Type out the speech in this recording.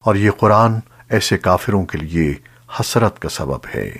اور یہ قرآن ایسے کافروں کے لیے حسرت کا سبب ہے۔